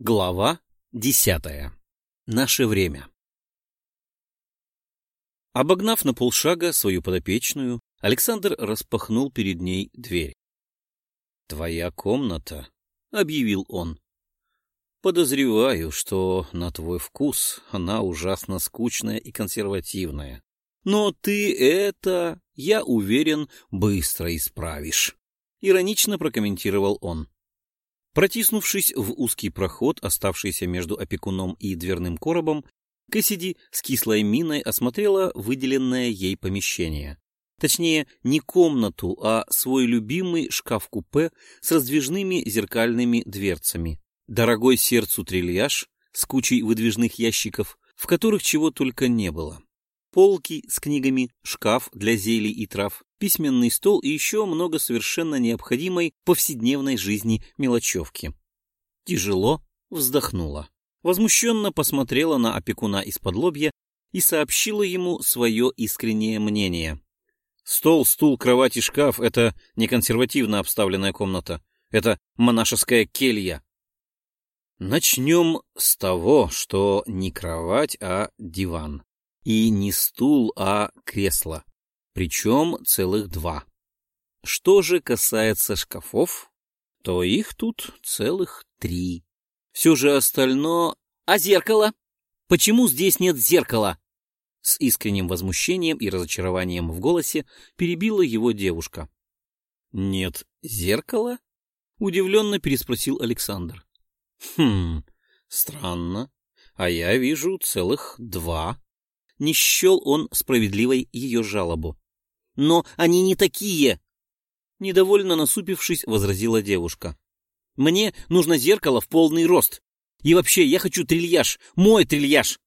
Глава десятая. Наше время. Обогнав на полшага свою подопечную, Александр распахнул перед ней дверь. «Твоя комната», — объявил он. «Подозреваю, что на твой вкус она ужасно скучная и консервативная. Но ты это, я уверен, быстро исправишь», — иронично прокомментировал он. Протиснувшись в узкий проход, оставшийся между опекуном и дверным коробом, Кэссиди с кислой миной осмотрела выделенное ей помещение. Точнее, не комнату, а свой любимый шкаф-купе с раздвижными зеркальными дверцами. Дорогой сердцу трильяж с кучей выдвижных ящиков, в которых чего только не было полки с книгами, шкаф для зелий и трав, письменный стол и еще много совершенно необходимой повседневной жизни мелочевки. Тяжело вздохнула. Возмущенно посмотрела на опекуна из-под лобья и сообщила ему свое искреннее мнение. Стол, стул, кровать и шкаф — это не консервативно обставленная комната. Это монашеская келья. Начнем с того, что не кровать, а диван. И не стул, а кресло. Причем целых два. Что же касается шкафов, то их тут целых три. Все же остальное... А зеркало? Почему здесь нет зеркала? С искренним возмущением и разочарованием в голосе перебила его девушка. «Нет зеркала?» — удивленно переспросил Александр. «Хм, странно. А я вижу целых два» не счел он справедливой ее жалобу. «Но они не такие!» Недовольно насупившись, возразила девушка. «Мне нужно зеркало в полный рост. И вообще, я хочу трильяж, мой трильяж!»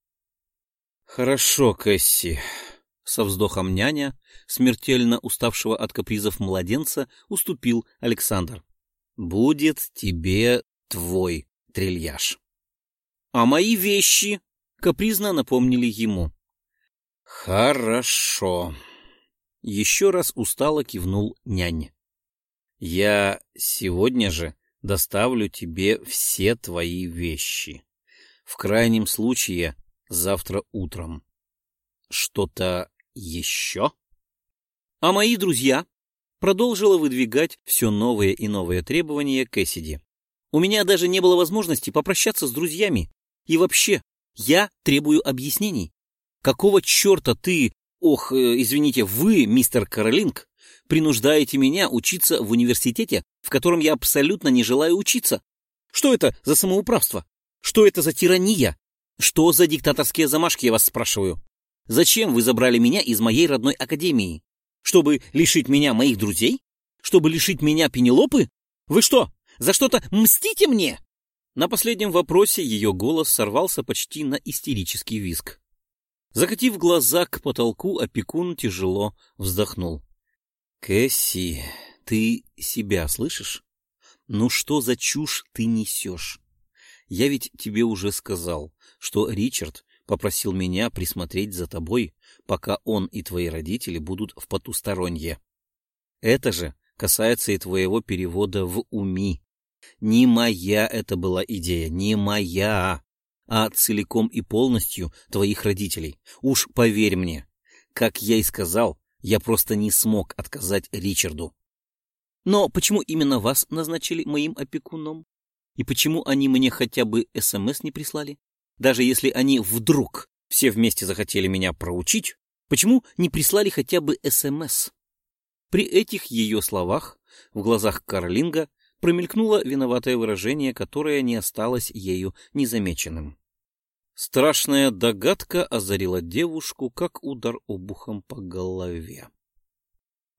«Хорошо, Кэсси», — со вздохом няня, смертельно уставшего от капризов младенца, уступил Александр. «Будет тебе твой трильяж». «А мои вещи?» — капризно напомнили ему. «Хорошо», — еще раз устало кивнул нянь. «Я сегодня же доставлю тебе все твои вещи. В крайнем случае, завтра утром. Что-то еще?» «А мои друзья?» продолжила выдвигать все новые и новые требования Кэссиди. «У меня даже не было возможности попрощаться с друзьями. И вообще, я требую объяснений. Какого черта ты, ох, э, извините, вы, мистер Каролинг, принуждаете меня учиться в университете, в котором я абсолютно не желаю учиться? Что это за самоуправство? Что это за тирания? Что за диктаторские замашки, я вас спрашиваю? Зачем вы забрали меня из моей родной академии? Чтобы лишить меня моих друзей? Чтобы лишить меня Пенелопы? Вы что, за что-то мстите мне?» На последнем вопросе ее голос сорвался почти на истерический визг. Закатив глаза к потолку, опекун тяжело вздохнул. — Кэсси, ты себя слышишь? Ну что за чушь ты несешь? Я ведь тебе уже сказал, что Ричард попросил меня присмотреть за тобой, пока он и твои родители будут в потусторонье. Это же касается и твоего перевода в уми. Не моя это была идея, не моя а целиком и полностью твоих родителей. Уж поверь мне, как я и сказал, я просто не смог отказать Ричарду. Но почему именно вас назначили моим опекуном? И почему они мне хотя бы СМС не прислали? Даже если они вдруг все вместе захотели меня проучить, почему не прислали хотя бы СМС? При этих ее словах в глазах Карлинга промелькнуло виноватое выражение, которое не осталось ею незамеченным. Страшная догадка озарила девушку, как удар обухом по голове.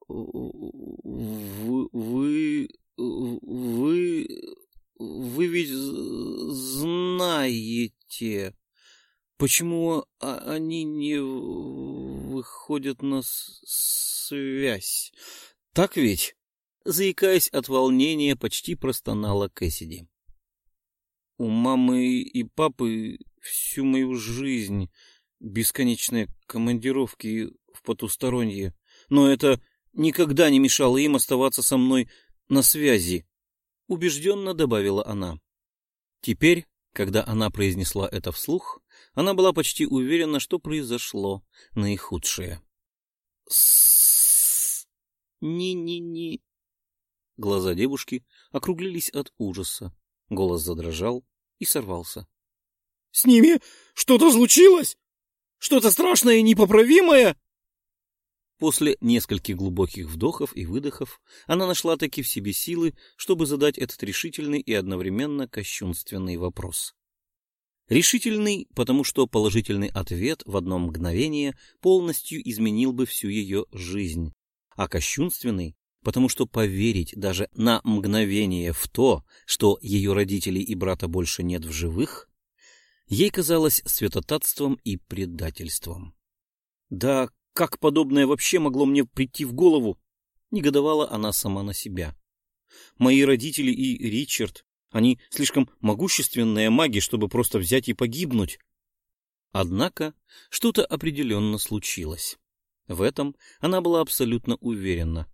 «Вы... вы... вы... вы ведь знаете, почему они не выходят на связь? Так ведь?» Заикаясь от волнения, почти простонала Кэссиди. «У мамы и папы всю мою жизнь бесконечные командировки в потустороннее, но это никогда не мешало им оставаться со мной на связи, — убежденно добавила она. Теперь Когда она произнесла это вслух, она была почти уверена, что произошло наихудшее. с Ни-ни-ни. Глаза девушки округлились от ужаса. Голос задрожал и сорвался. — С ними что-то случилось? Что-то страшное и непоправимое? После нескольких глубоких вдохов и выдохов она нашла таки в себе силы, чтобы задать этот решительный и одновременно кощунственный вопрос. Решительный, потому что положительный ответ в одно мгновение полностью изменил бы всю ее жизнь, а кощунственный, потому что поверить даже на мгновение в то, что ее родителей и брата больше нет в живых, ей казалось святотатством и предательством. Да как подобное вообще могло мне прийти в голову? Негодовала она сама на себя. Мои родители и Ричард, они слишком могущественные маги, чтобы просто взять и погибнуть. Однако что-то определенно случилось. В этом она была абсолютно уверена.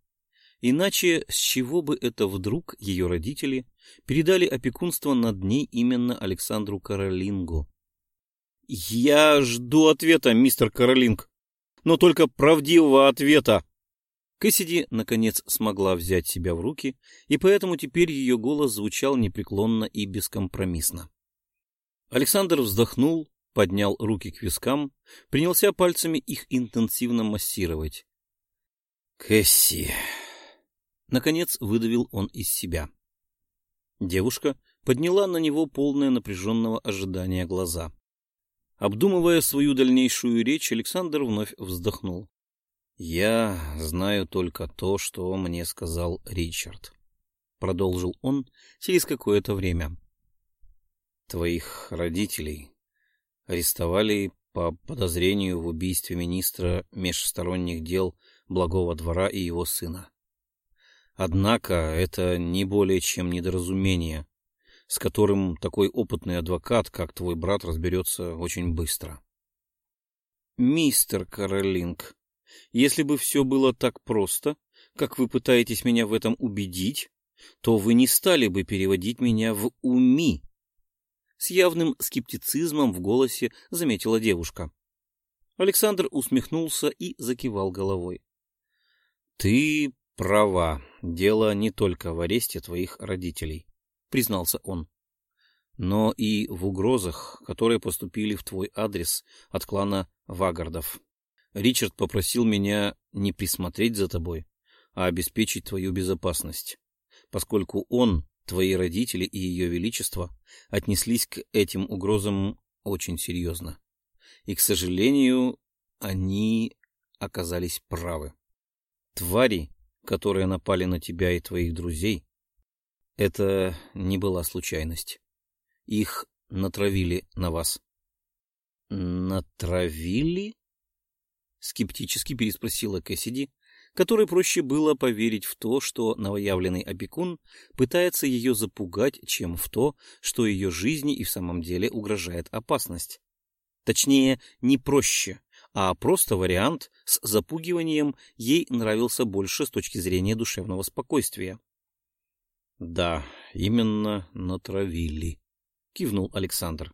Иначе с чего бы это вдруг ее родители передали опекунство над ней именно Александру Каролингу? «Я жду ответа, мистер Каролинг, но только правдивого ответа!» Кэссиди, наконец, смогла взять себя в руки, и поэтому теперь ее голос звучал непреклонно и бескомпромиссно. Александр вздохнул, поднял руки к вискам, принялся пальцами их интенсивно массировать. «Кэсси!» Наконец выдавил он из себя. Девушка подняла на него полное напряженного ожидания глаза. Обдумывая свою дальнейшую речь, Александр вновь вздохнул. «Я знаю только то, что мне сказал Ричард», — продолжил он через какое-то время. «Твоих родителей арестовали по подозрению в убийстве министра межсторонних дел Благого двора и его сына. Однако это не более чем недоразумение, с которым такой опытный адвокат, как твой брат, разберется очень быстро. «Мистер Каролинг, если бы все было так просто, как вы пытаетесь меня в этом убедить, то вы не стали бы переводить меня в уми». С явным скептицизмом в голосе заметила девушка. Александр усмехнулся и закивал головой. — Ты права, дело не только в аресте твоих родителей, признался он, но и в угрозах, которые поступили в твой адрес от клана Вагардов. Ричард попросил меня не присмотреть за тобой, а обеспечить твою безопасность, поскольку он, твои родители и ее величество отнеслись к этим угрозам очень серьезно. И, к сожалению, они оказались правы. Твари, которые напали на тебя и твоих друзей, это не была случайность. Их натравили на вас. Натравили? Скептически переспросила Кэссиди, которой проще было поверить в то, что новоявленный опекун пытается ее запугать, чем в то, что ее жизни и в самом деле угрожает опасность. Точнее, не проще, а просто вариант с запугиванием ей нравился больше с точки зрения душевного спокойствия. — Да, именно натравили, — кивнул Александр.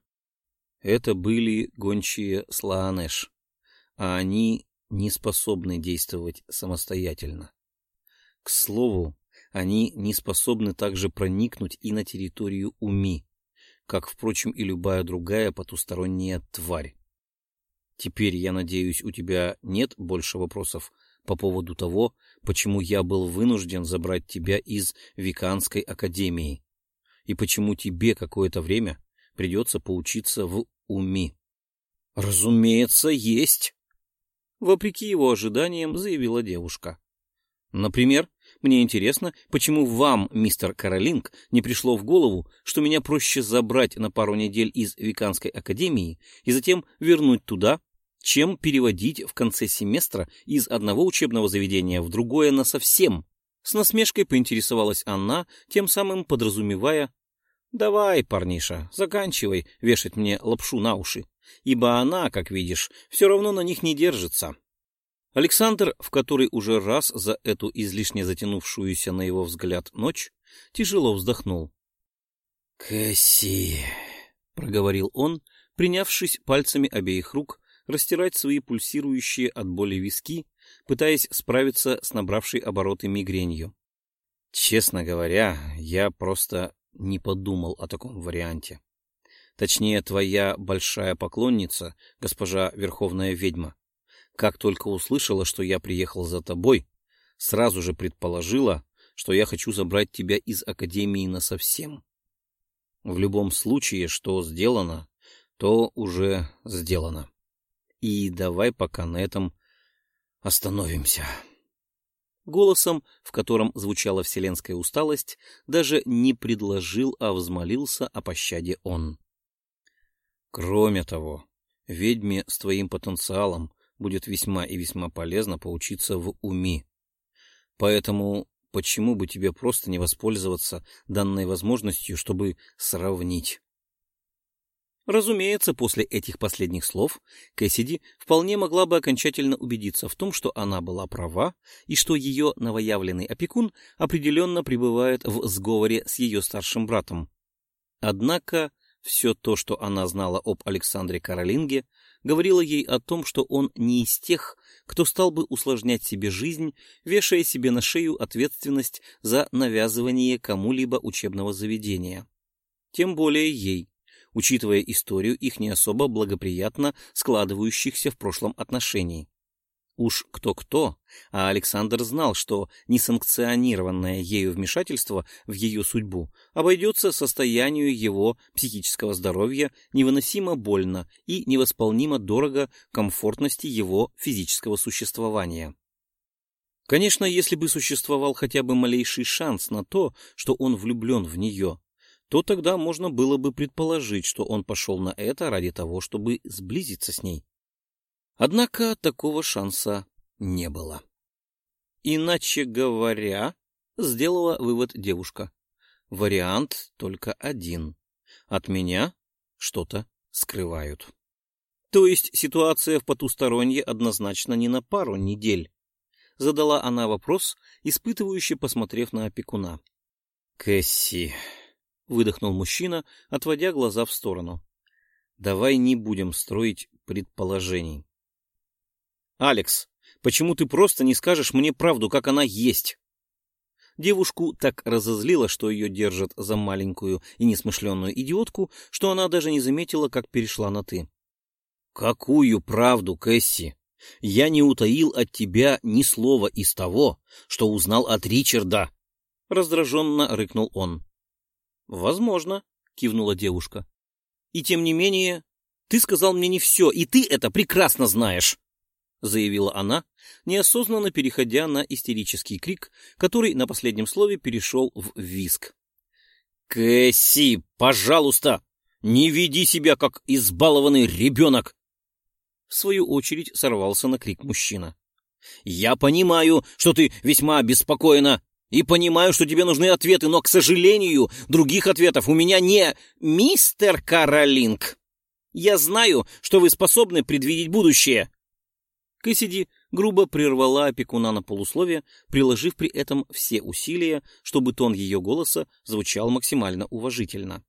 Это были гончие Слаанеш, а они не способны действовать самостоятельно. К слову, они не способны также проникнуть и на территорию Уми, как, впрочем, и любая другая потусторонняя тварь. Теперь, я надеюсь, у тебя нет больше вопросов по поводу того, почему я был вынужден забрать тебя из Виканской академии и почему тебе какое-то время придется поучиться в уми. — Разумеется, есть! — вопреки его ожиданиям заявила девушка. — Например, мне интересно, почему вам, мистер Каролинг, не пришло в голову, что меня проще забрать на пару недель из Виканской академии и затем вернуть туда, чем переводить в конце семестра из одного учебного заведения в другое насовсем. С насмешкой поинтересовалась она, тем самым подразумевая «Давай, парниша, заканчивай вешать мне лапшу на уши, ибо она, как видишь, все равно на них не держится». Александр, в который уже раз за эту излишне затянувшуюся на его взгляд ночь, тяжело вздохнул. — Кэсси, — проговорил он, принявшись пальцами обеих рук растирать свои пульсирующие от боли виски, пытаясь справиться с набравшей обороты мигренью. Честно говоря, я просто не подумал о таком варианте. Точнее, твоя большая поклонница, госпожа Верховная Ведьма, как только услышала, что я приехал за тобой, сразу же предположила, что я хочу забрать тебя из Академии насовсем. В любом случае, что сделано, то уже сделано. И давай пока на этом остановимся. Голосом, в котором звучала вселенская усталость, даже не предложил, а взмолился о пощаде он. Кроме того, ведьме с твоим потенциалом будет весьма и весьма полезно поучиться в уми. Поэтому почему бы тебе просто не воспользоваться данной возможностью, чтобы сравнить? Разумеется, после этих последних слов Кэссиди вполне могла бы окончательно убедиться в том, что она была права и что ее новоявленный опекун определенно пребывает в сговоре с ее старшим братом. Однако все то, что она знала об Александре Каролинге, говорило ей о том, что он не из тех, кто стал бы усложнять себе жизнь, вешая себе на шею ответственность за навязывание кому-либо учебного заведения. Тем более ей, учитывая историю их не особо благоприятно складывающихся в прошлом отношений. Уж кто-кто, а Александр знал, что несанкционированное ею вмешательство в ее судьбу обойдется состоянию его психического здоровья невыносимо больно и невосполнимо дорого комфортности его физического существования. Конечно, если бы существовал хотя бы малейший шанс на то, что он влюблен в нее, то тогда можно было бы предположить, что он пошел на это ради того, чтобы сблизиться с ней. Однако такого шанса не было. Иначе говоря, сделала вывод девушка. Вариант только один. От меня что-то скрывают. То есть ситуация в потусторонье однозначно не на пару недель. Задала она вопрос, испытывающе посмотрев на опекуна. Кэсси, — выдохнул мужчина, отводя глаза в сторону. — Давай не будем строить предположений. — Алекс, почему ты просто не скажешь мне правду, как она есть? Девушку так разозлило, что ее держат за маленькую и несмышленную идиотку, что она даже не заметила, как перешла на «ты». «Какую правду, Кэсси? Я не утаил от тебя ни слова из того, что узнал от Ричарда!» Раздраженно рыкнул он. Возможно, кивнула девушка. И тем не менее, ты сказал мне не все, и ты это прекрасно знаешь, заявила она, неосознанно переходя на истерический крик, который на последнем слове перешел в виск. Кэсси, пожалуйста, не веди себя как избалованный ребенок! В свою очередь сорвался на крик мужчина. «Я понимаю, что ты весьма обеспокоена и понимаю, что тебе нужны ответы, но, к сожалению, других ответов у меня не... Мистер Каролинг, я знаю, что вы способны предвидеть будущее. Кэссиди грубо прервала опекуна на полусловие, приложив при этом все усилия, чтобы тон ее голоса звучал максимально уважительно.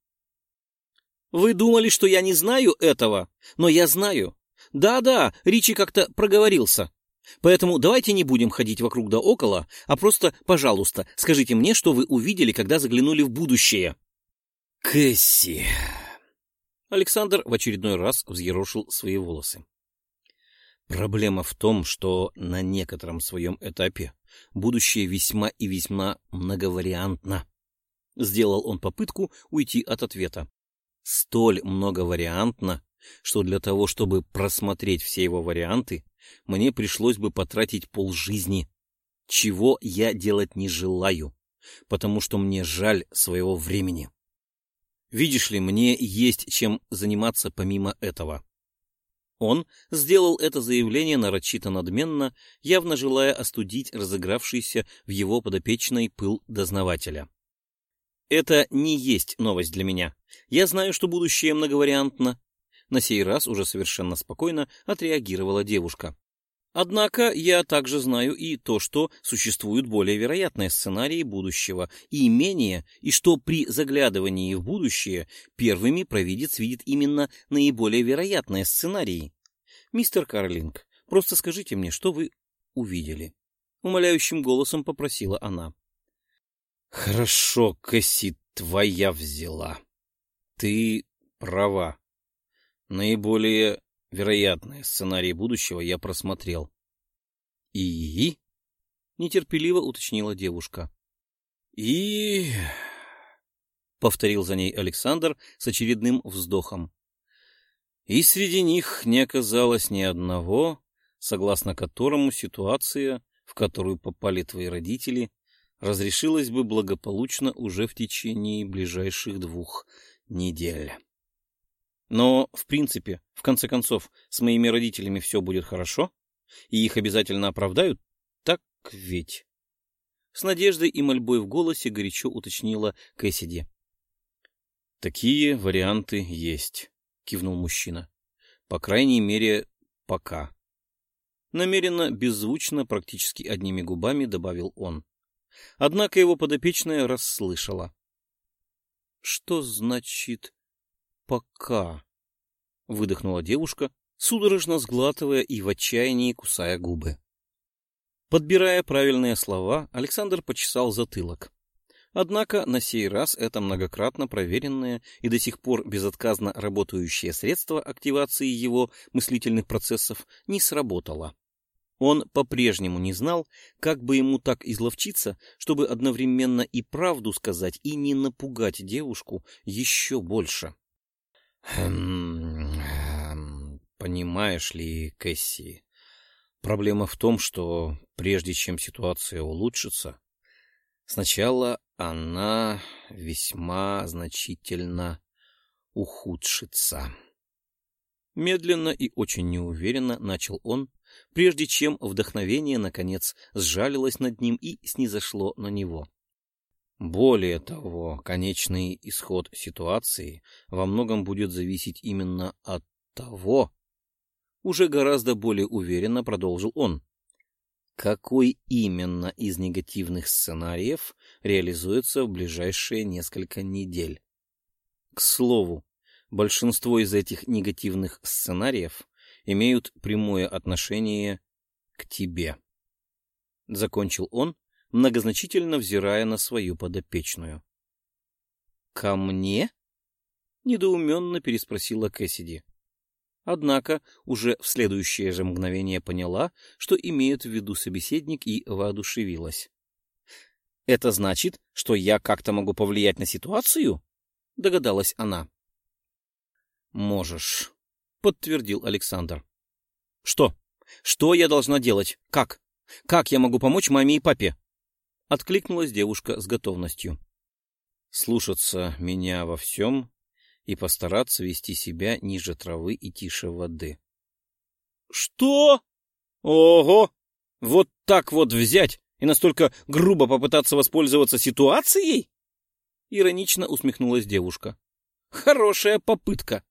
«Вы думали, что я не знаю этого, но я знаю. Да-да, Ричи как-то проговорился. Поэтому давайте не будем ходить вокруг да около, а просто, пожалуйста, скажите мне, что вы увидели, когда заглянули в будущее. Кэсси. Александр в очередной раз взъерошил свои волосы. Проблема в том, что на некотором своем этапе будущее весьма и весьма многовариантно. Сделал он попытку уйти от ответа. Столь многовариантно, что для того, чтобы просмотреть все его варианты, мне пришлось бы потратить полжизни, чего я делать не желаю, потому что мне жаль своего времени. Видишь ли, мне есть чем заниматься помимо этого. Он сделал это заявление нарочито надменно, явно желая остудить разыгравшийся в его подопечной пыл дознавателя. Это не есть новость для меня. Я знаю, что будущее многовариантно, на сей раз уже совершенно спокойно отреагировала девушка. Однако я также знаю и то, что существуют более вероятные сценарии будущего, и менее, и что при заглядывании в будущее первыми провидец видит именно наиболее вероятные сценарии. Мистер Карлинг, просто скажите мне, что вы увидели? Умоляющим голосом попросила она. Хорошо, Кэсси, твоя взяла. Ты права. Наиболее вероятные сценарии будущего я просмотрел. И? Нетерпеливо уточнила девушка. И... Повторил за ней Александр с очередным вздохом. И среди них не оказалось ни одного, согласно которому ситуация, в которую попали твои родители, разрешилась бы благополучно уже в течение ближайших двух недель. Но, в принципе, в конце концов, с моими родителями все будет хорошо, и их обязательно оправдают, так ведь? С надеждой и мольбой в голосе горячо уточнила Кэссиди. «Такие варианты есть», — кивнул мужчина. «По крайней мере, пока». Намеренно, беззвучно, практически одними губами добавил он. Однако его подопечная расслышала. «Что значит «пока», — выдохнула девушка, судорожно сглатывая и в отчаянии кусая губы. Подбирая правильные слова, Александр почесал затылок. Однако на сей раз это многократно проверенное и до сих пор безотказно работающее средство активации его мыслительных процессов не сработало. Он по-прежнему не знал, как бы ему так изловчиться, чтобы одновременно и правду сказать, и не напугать девушку еще больше. Хм, эм, понимаешь ли, Кэсси, проблема в том, что прежде чем ситуация улучшится, сначала она весьма значительно ухудшится. Медленно и очень неуверенно начал он, прежде чем вдохновение, наконец, сжалилось над ним и снизошло на него. Более того, конечный исход ситуации во многом будет зависеть именно от того, уже гораздо более уверенно продолжил он, какой именно из негативных сценариев реализуется в ближайшие несколько недель. К слову, большинство из этих негативных сценариев имеют прямое отношение к тебе. Закончил он, многозначительно взирая на свою подопечную. «Ко мне?» — недоуменно переспросила Кэссиди. Однако уже в следующее же мгновение поняла, что имеет в виду собеседник, и воодушевилась. «Это значит, что я как-то могу повлиять на ситуацию?» — догадалась она. «Можешь», — подтвердил Александр. «Что? Что я должна делать? Как? Как я могу помочь маме и папе?» — откликнулась девушка с готовностью. «Слушаться меня во всем и постараться вести себя ниже травы и тише воды». «Что? Ого! Вот так вот взять и настолько грубо попытаться воспользоваться ситуацией?» Иронично усмехнулась девушка. «Хорошая попытка.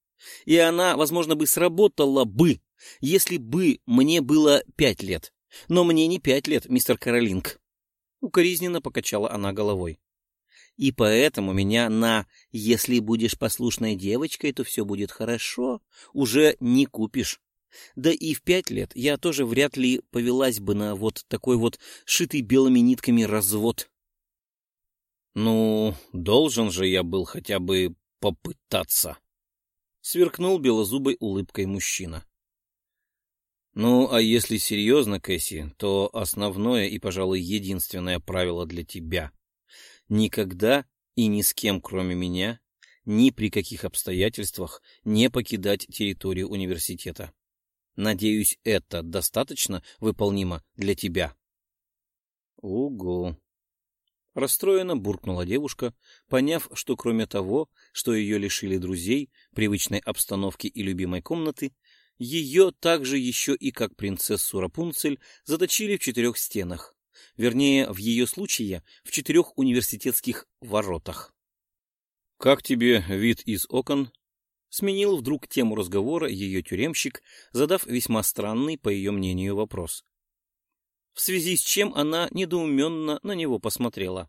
И она, возможно, бы сработала бы, если бы мне было пять лет. Но мне не пять лет, мистер Каролинг. Укоризненно покачала она головой. И поэтому меня на «если будешь послушной девочкой, то все будет хорошо» уже не купишь. Да и в пять лет я тоже вряд ли повелась бы на вот такой вот шитый белыми нитками развод. Ну, должен же я был хотя бы попытаться. Сверкнул белозубой улыбкой мужчина. Ну, а если серьезно, Кэсси, то основное и, пожалуй, единственное правило для тебя — никогда и ни с кем, кроме меня, ни при каких обстоятельствах не покидать территорию университета. Надеюсь, это достаточно выполнимо для тебя. Угу. Расстроенно буркнула девушка, поняв, что кроме того, что ее лишили друзей, привычной обстановки и любимой комнаты, ее также еще и как принцессу Рапунцель заточили в четырех стенах, вернее, в ее случае, в четырех университетских воротах. — Как тебе вид из окон? — Сменил вдруг тему разговора ее тюремщик, задав весьма странный, по ее мнению, вопрос. В связи с чем она недоуменно на него посмотрела.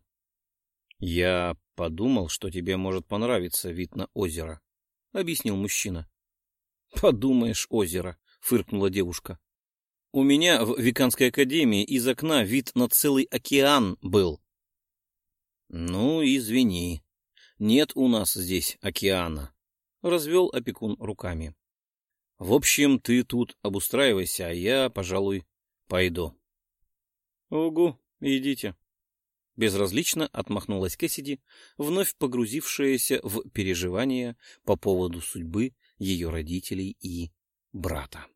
— Я подумал, что тебе может понравиться вид на озеро, — объяснил мужчина. — Подумаешь, озеро, — фыркнула девушка. — У меня в Виканской академии из окна вид на целый океан был. — Ну, извини, нет у нас здесь океана, — развел опекун руками. — В общем, ты тут обустраивайся, а я, пожалуй, пойду. — Угу, идите. Безразлично отмахнулась Кэссиди, вновь погрузившаяся в переживания по поводу судьбы ее родителей и брата.